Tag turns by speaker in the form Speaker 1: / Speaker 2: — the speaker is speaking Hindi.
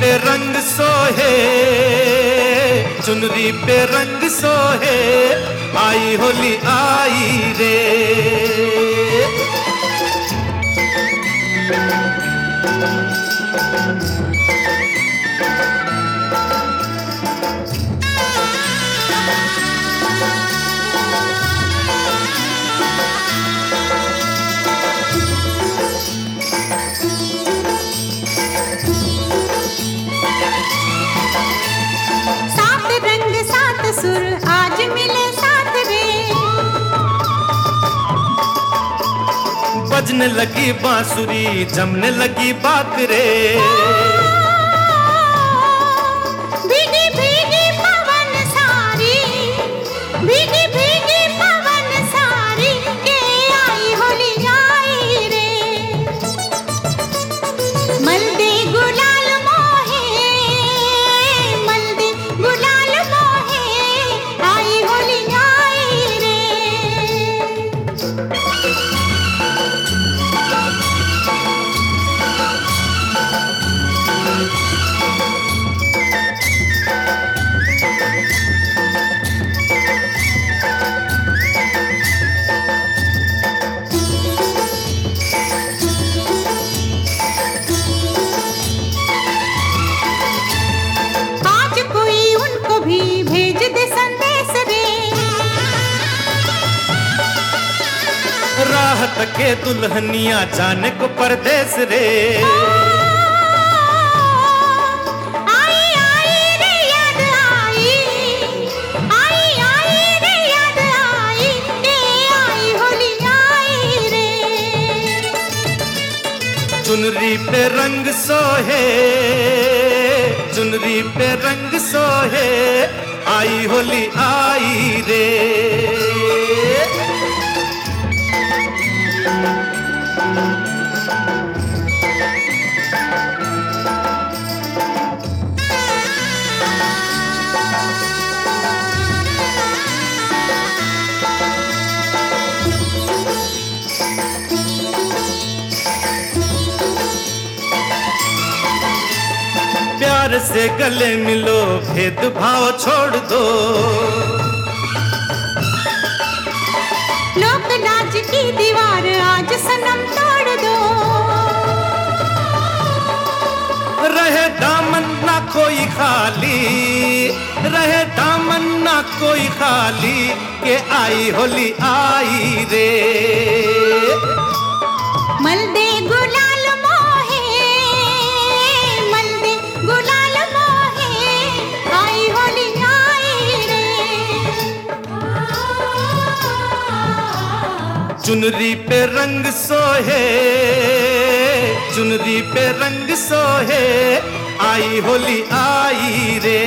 Speaker 1: पे रंग सोहे चुनरी पे रंग सोहे आई होली आई रे।
Speaker 2: सात
Speaker 1: बजने लगी बांसुरी जमने लगी बात रे राहत के दुल्हनिया जाने को परदेस रे।
Speaker 2: आई आई रे याद आई। आई आई रे याद आई। के आई होली आई रे।
Speaker 1: चुनरी पे रंग सोहे चुनरी पे रंग सोहे आई होली आई रे। प्यार से गले मिलो भेदभाव छोड़ दो।
Speaker 2: लोक नाच की दीवार आज सनम
Speaker 1: खाली। रहे दामन ना कोई खाली के आई होली आई रे।
Speaker 2: मल्दे गुलाल मोहे मल्दे गुलाल मोहे आई होली आई रे।
Speaker 1: चुनरी पे रंग सोहे चुनरी पे रंग सोहे आई होली आई रे